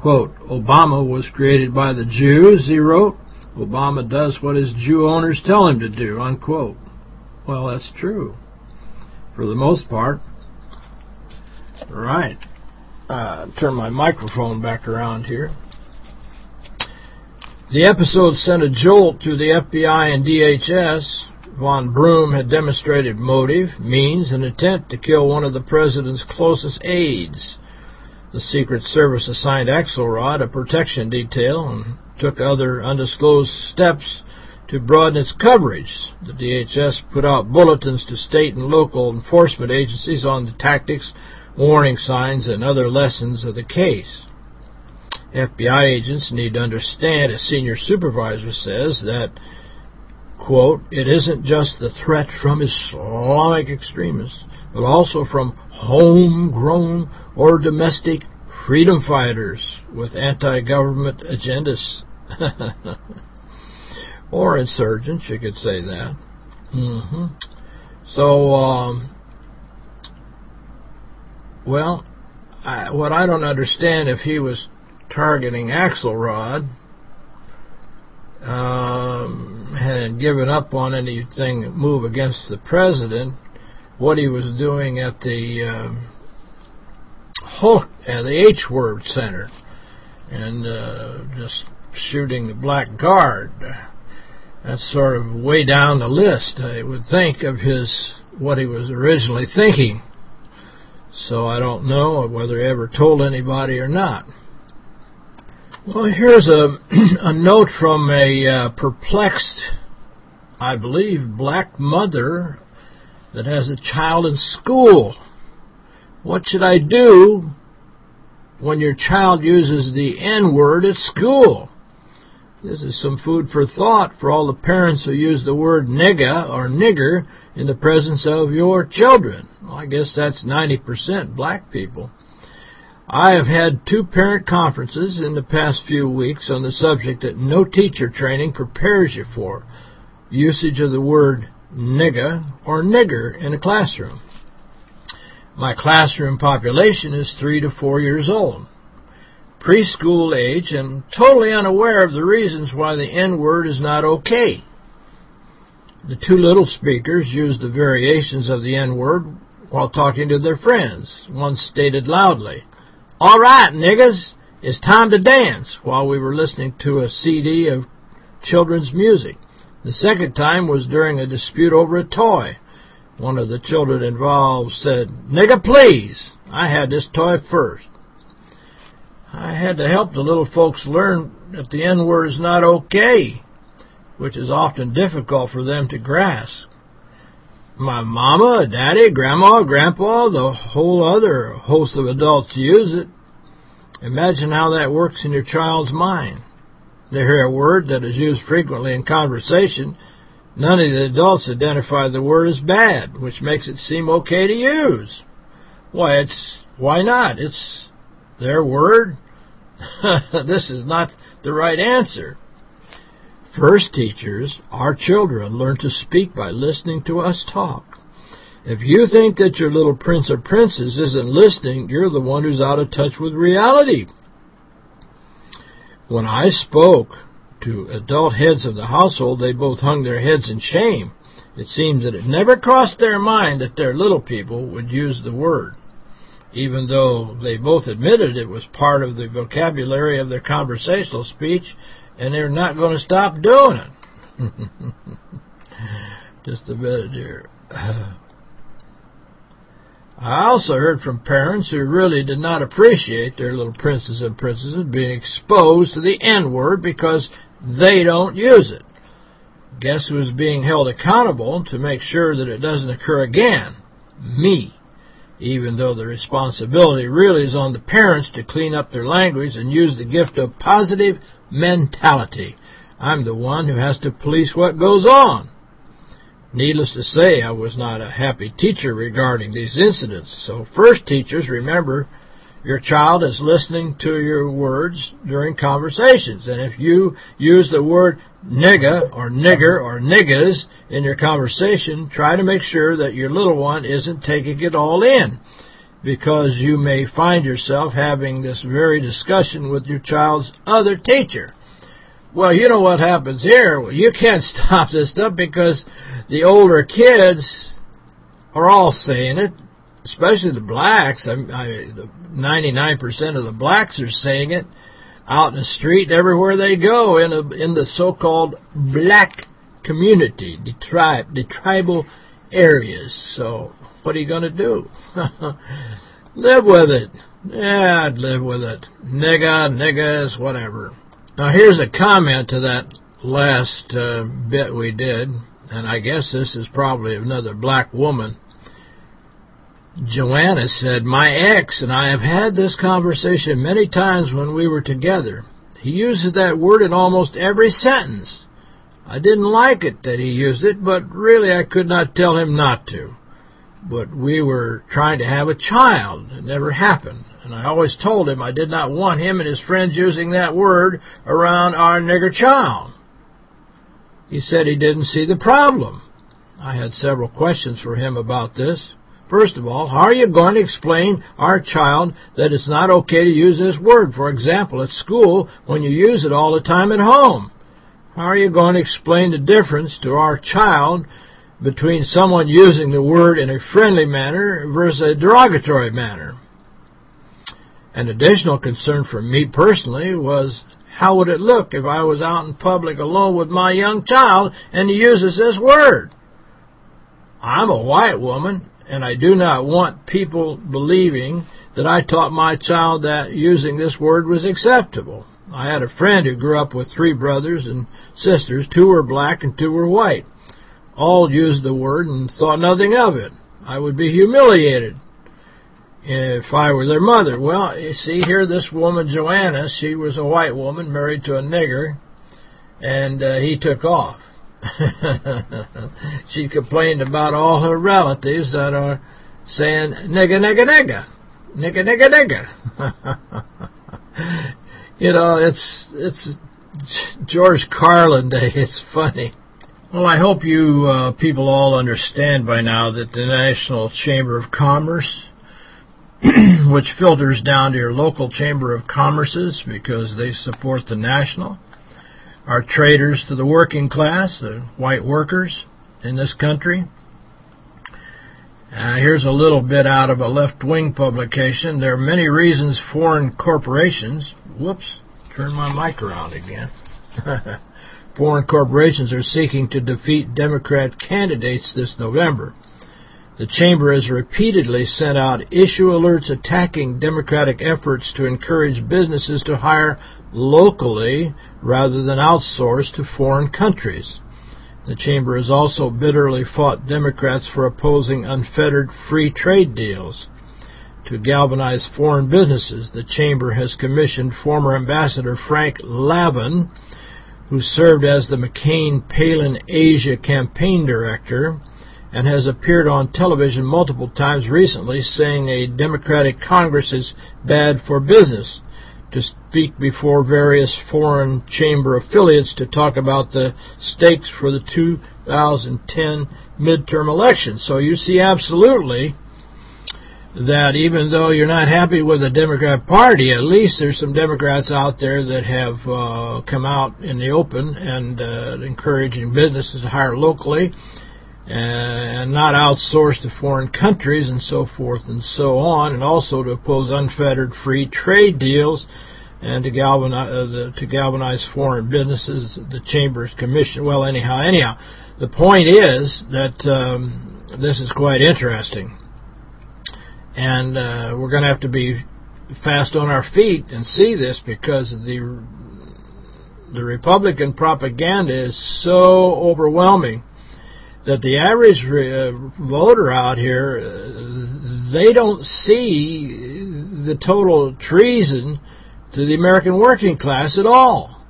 Quote, Obama was created by the Jews, he wrote. Obama does what his Jew owners tell him to do, unquote. Well, that's true, for the most part. Right. Uh, turn my microphone back around here. The episode sent a jolt to the FBI and DHS. Von Brunn had demonstrated motive, means, and intent to kill one of the president's closest aides. The Secret Service assigned Axelrod a protection detail and took other undisclosed steps to broaden its coverage. The DHS put out bulletins to state and local enforcement agencies on the tactics warning signs, and other lessons of the case. FBI agents need to understand, as senior supervisor says, that, quote, it isn't just the threat from Islamic extremists, but also from homegrown or domestic freedom fighters with anti-government agendas. or insurgents, you could say that. Mm -hmm. So, um, well, I, what I don't understand if he was targeting Axelrod um, and given up on anything move against the president, what he was doing at the um, the H Word Center and uh, just shooting the black guard. That's sort of way down the list, I would think, of his what he was originally thinking. So I don't know whether he ever told anybody or not. Well, here's a, a note from a uh, perplexed, I believe, black mother that has a child in school. What should I do when your child uses the N-word at school? This is some food for thought for all the parents who use the word nigga or nigger in the presence of your children. Well, I guess that's 90% black people. I have had two parent conferences in the past few weeks on the subject that no teacher training prepares you for, usage of the word nigga or nigger in a classroom. My classroom population is three to four years old preschool age and totally unaware of the reasons why the N-word is not okay. The two little speakers used the variations of the N-word while talking to their friends. One stated loudly, All right, niggas, it's time to dance, while we were listening to a CD of children's music. The second time was during a dispute over a toy. One of the children involved said, Nigga, please, I had this toy first. I had to help the little folks learn that the N-word is not okay, which is often difficult for them to grasp. My mama, daddy, grandma, grandpa, the whole other host of adults use it. Imagine how that works in your child's mind. They hear a word that is used frequently in conversation. None of the adults identify the word as bad, which makes it seem okay to use. Why, it's why not? It's their word. this is not the right answer. First teachers, our children, learn to speak by listening to us talk. If you think that your little prince or princess isn't listening, you're the one who's out of touch with reality. When I spoke to adult heads of the household, they both hung their heads in shame. It seems that it never crossed their mind that their little people would use the word even though they both admitted it was part of the vocabulary of their conversational speech, and they're not going to stop doing it. Just a minute here. I also heard from parents who really did not appreciate their little princes and princesses being exposed to the N-word because they don't use it. Guess who's being held accountable to make sure that it doesn't occur again? Me even though the responsibility really is on the parents to clean up their language and use the gift of positive mentality. I'm the one who has to police what goes on. Needless to say, I was not a happy teacher regarding these incidents. So first teachers, remember, your child is listening to your words during conversations. And if you use the word nigga or nigger or niggas in your conversation, try to make sure that your little one isn't taking it all in because you may find yourself having this very discussion with your child's other teacher. Well, you know what happens here. You can't stop this stuff because the older kids are all saying it especially the blacks, I, I 99% of the blacks are saying it out in the street everywhere they go in a, in the so-called black community, the tribe, the tribal areas. So what are you going to do? live with it. Yeah, I'd live with it. Nigga, niggas, whatever. Now here's a comment to that last uh, bit we did, and I guess this is probably another black woman Joanna said, My ex and I have had this conversation many times when we were together. He uses that word in almost every sentence. I didn't like it that he used it, but really I could not tell him not to. But we were trying to have a child. It never happened. And I always told him I did not want him and his friends using that word around our nigger child. He said he didn't see the problem. I had several questions for him about this. First of all, how are you going to explain our child that it's not okay to use this word, for example, at school when you use it all the time at home? How are you going to explain the difference to our child between someone using the word in a friendly manner versus a derogatory manner? An additional concern for me personally was how would it look if I was out in public alone with my young child and he uses this word? I'm a white woman, and I do not want people believing that I taught my child that using this word was acceptable. I had a friend who grew up with three brothers and sisters. Two were black and two were white. All used the word and thought nothing of it. I would be humiliated if I were their mother. Well, you see here, this woman, Joanna, she was a white woman married to a nigger, and uh, he took off. she complained about all her relatives that are saying, nigga, nigga, nigga, nigga, nigga, nigga. you know, it's it's George Carlin Day. It's funny. Well, I hope you uh, people all understand by now that the National Chamber of Commerce which filters down to your local Chamber of Commerces because they support the national, are traitors to the working class, the white workers in this country. Uh, here's a little bit out of a left-wing publication. There are many reasons foreign corporations... Whoops, turn my mic around again. foreign corporations are seeking to defeat Democrat candidates this November. The Chamber has repeatedly sent out issue alerts attacking Democratic efforts to encourage businesses to hire locally rather than outsource to foreign countries. The Chamber has also bitterly fought Democrats for opposing unfettered free trade deals. To galvanize foreign businesses, the Chamber has commissioned former Ambassador Frank Lavin, who served as the McCain-Palin Asia campaign director, and has appeared on television multiple times recently saying a Democratic Congress is bad for business to speak before various foreign chamber affiliates to talk about the stakes for the 2010 midterm elections. So you see absolutely that even though you're not happy with the Democrat Party, at least there's some Democrats out there that have uh, come out in the open and uh, encouraging businesses to hire locally and not outsourced to foreign countries and so forth and so on, and also to oppose unfettered free trade deals and to galvanize, uh, the, to galvanize foreign businesses, the Chamber's commission. Well, anyhow, anyhow, the point is that um, this is quite interesting. And uh, we're going to have to be fast on our feet and see this because the the Republican propaganda is so overwhelming that the average uh, voter out here, uh, they don't see the total treason to the American working class at all.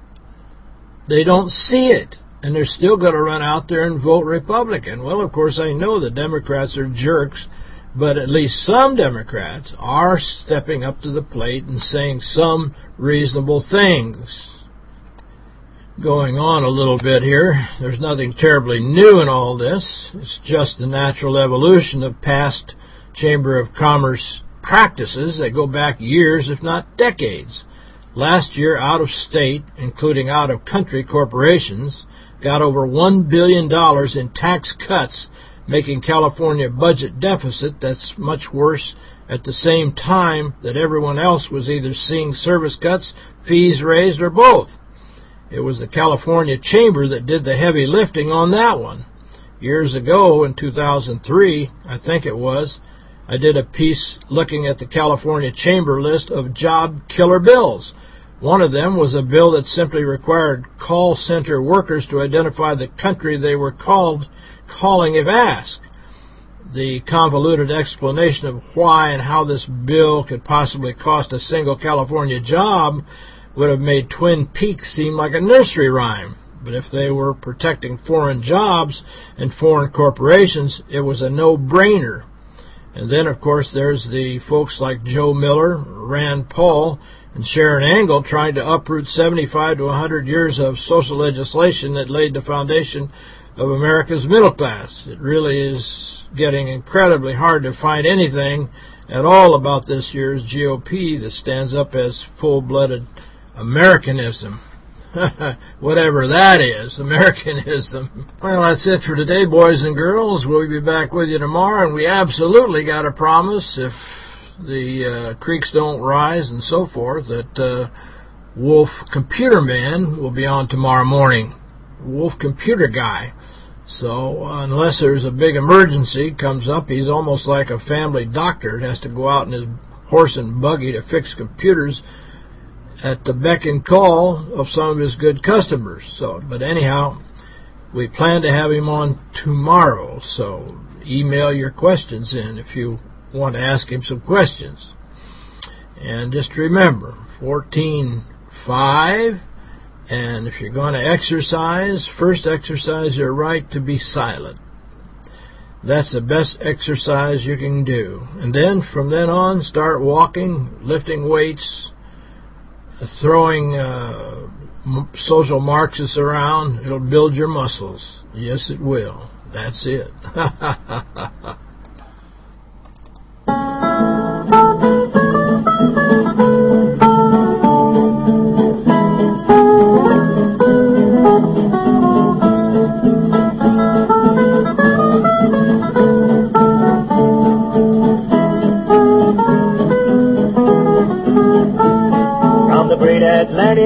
They don't see it. And they're still going to run out there and vote Republican. Well, of course, I know the Democrats are jerks, but at least some Democrats are stepping up to the plate and saying some reasonable things going on a little bit here. There's nothing terribly new in all this. It's just the natural evolution of past Chamber of Commerce practices that go back years, if not decades. Last year, out-of-state, including out-of-country corporations, got over $1 billion in tax cuts, making California budget deficit that's much worse at the same time that everyone else was either seeing service cuts, fees raised, or both. It was the California Chamber that did the heavy lifting on that one. Years ago, in 2003, I think it was, I did a piece looking at the California Chamber list of job killer bills. One of them was a bill that simply required call center workers to identify the country they were called calling if asked. The convoluted explanation of why and how this bill could possibly cost a single California job would have made Twin Peaks seem like a nursery rhyme. But if they were protecting foreign jobs and foreign corporations, it was a no-brainer. And then, of course, there's the folks like Joe Miller, Rand Paul, and Sharron Angle trying to uproot 75 to 100 years of social legislation that laid the foundation of America's middle class. It really is getting incredibly hard to find anything at all about this year's GOP that stands up as full-blooded Americanism. Whatever that is, Americanism. Well, that's it for today, boys and girls. We'll be back with you tomorrow, and we absolutely got a promise if the uh, creeks don't rise and so forth that uh, Wolf Computer Man will be on tomorrow morning. Wolf Computer Guy. So unless there's a big emergency comes up, he's almost like a family doctor. Has to go out in his horse and buggy to fix computers at the beck and call of some of his good customers. So, But anyhow, we plan to have him on tomorrow. So email your questions in if you want to ask him some questions. And just remember, 14.5 and if you're going to exercise, first exercise your right to be silent. That's the best exercise you can do. And then, from then on, start walking, lifting weights, throwing uh, social Marxists around. It'll build your muscles. Yes, it will. That's it.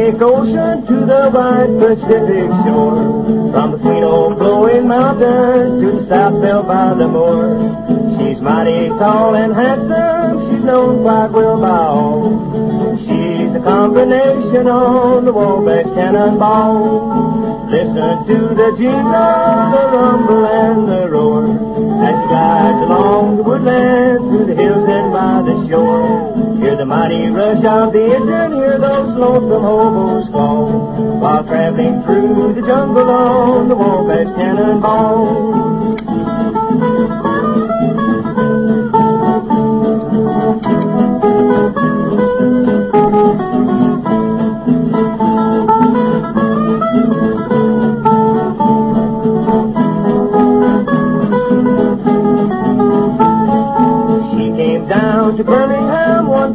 Atlantic Ocean to the wide Pacific shore. From the sweet old blowing mountains to the south belt by the moor. She's mighty tall and handsome, she's known quite well by all. She's a combination on the Wabash Cannonball. To the jingle, the rumble, and the roar as she glides along the woodland through the hills and by the shore. Hear the mighty rush of the engine, hear those lonesome hobos call, while traveling through the jungle on the Wabash Cannonball.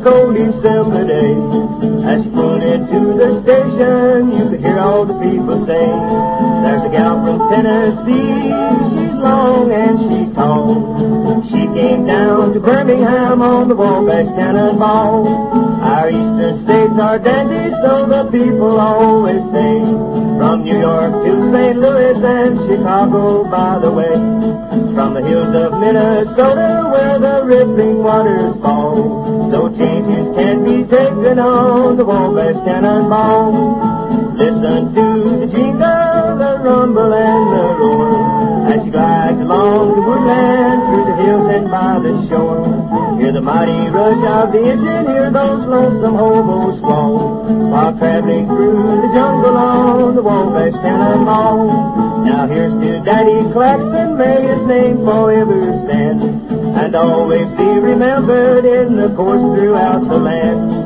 Cold December day. As she pulled into the station, you could hear all the people say, There's a gal from Tennessee, she's long and she's tall. She came down to Birmingham on the Wabash Cannonball. Our eastern states are dandy, so the people always say, From New York to St. Louis and Chicago, by the way. From the hills of Minnesota where the rippling waters fall. Taken on the Wabash Cannonball. Listen to the jingle, the rumble, and the roar as she glides along the woodland through the hills and by the shore. Hear the mighty rush of the engine, hear those lonesome hobos squall while traveling through the jungle on the Wabash Cannonball. Now here's to Daddy Claxton, may his name forever stand and always be remembered in the course throughout the land.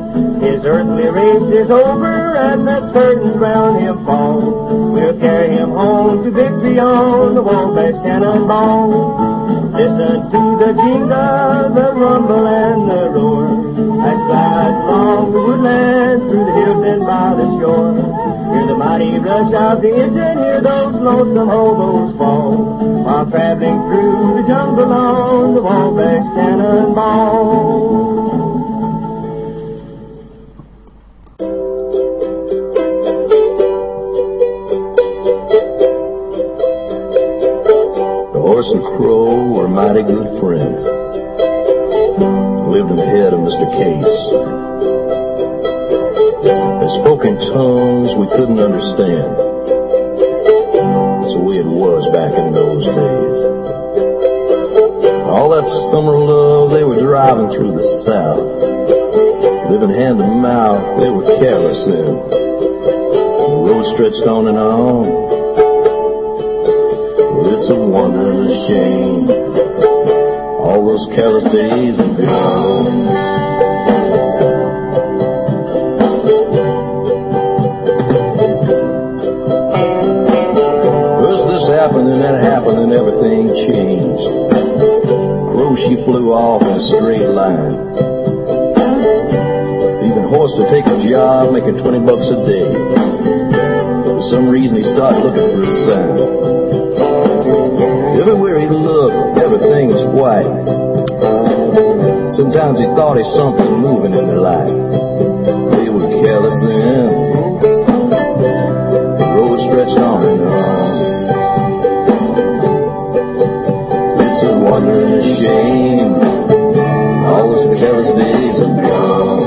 Earthly race is over and the curtains round him fall. We'll carry him home to victory on the Wabash Cannonball. Listen to the jingle, the rumble, and the roar as glides along the woodland through the hills and by the shore. Hear the mighty rush of the engine, hear those lonesome hobos fall while traveling through the jungle on the Wabash Cannonball. Were mighty good friends. Lived in the head of Mr. Case. They spoke in tongues we couldn't understand way it was back in those days. All that summer love, they were driving through the South. Living hand to mouth, they were careless then. The road stretched on and on. It's a wonder and a shame. Careless days have gone. happened and that happened and everything changed. Crow, she flew off in a straight line. Even horse to take a job making 20 bucks a day. For some reason he started looking for a sign. Everywhere he looked, everything was white. Sometimes he thought he saw something moving in the light. They were careless and the road stretched on and on. It's a wonder and a shame. All those careless days are gone.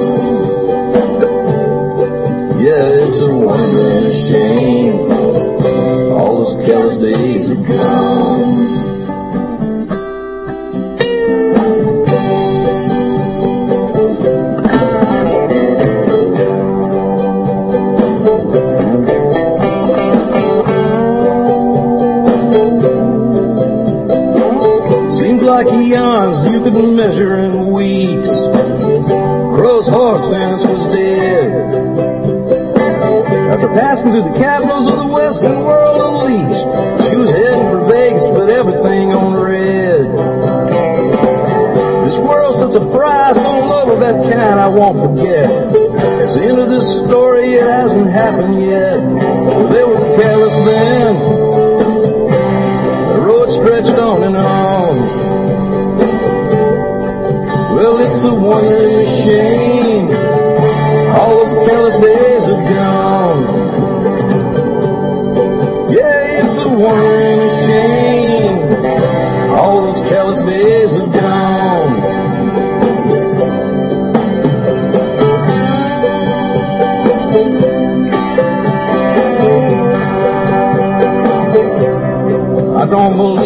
Yeah, it's a wonder and a shame. All those careless days are gone. Oh, Horse sense was dead. After passing through the capitals of the western world unleashed, she was heading for Vegas to put everything on red. This world sets a price on love of that kind I won't forget. It's the end of this story, it hasn't happened yet. They were careless then. The road stretched on and on. Well, it's a a shame. normal